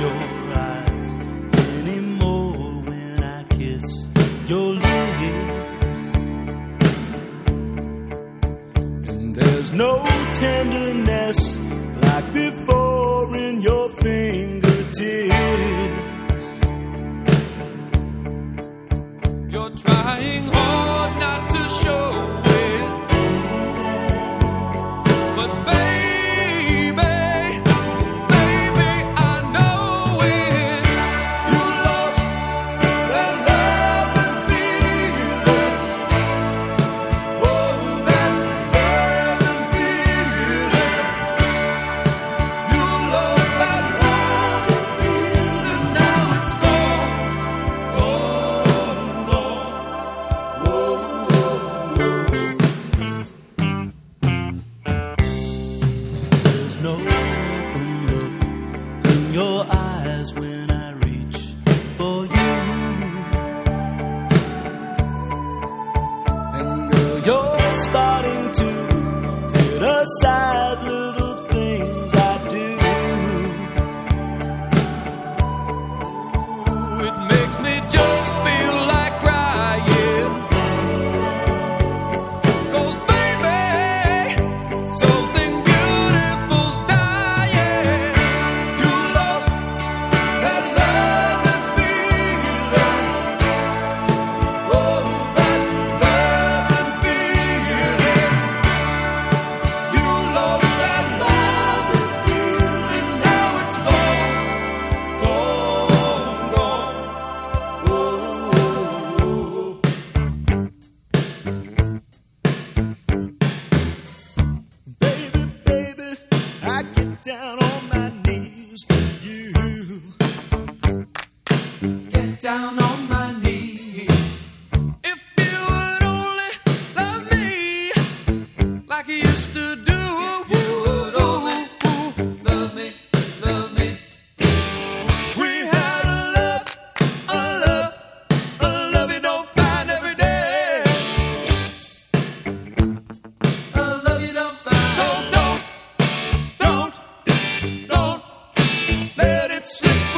your eyes anymore when I kiss your lips. And there's no tenderness like before in your fingertips. You're trying hard. sadly down on my knees. If you would only love me like you used to do. You would only love me, love me. We had a love, a love, a love you don't find every day. A love you don't find. So don't, don't, don't let it slip.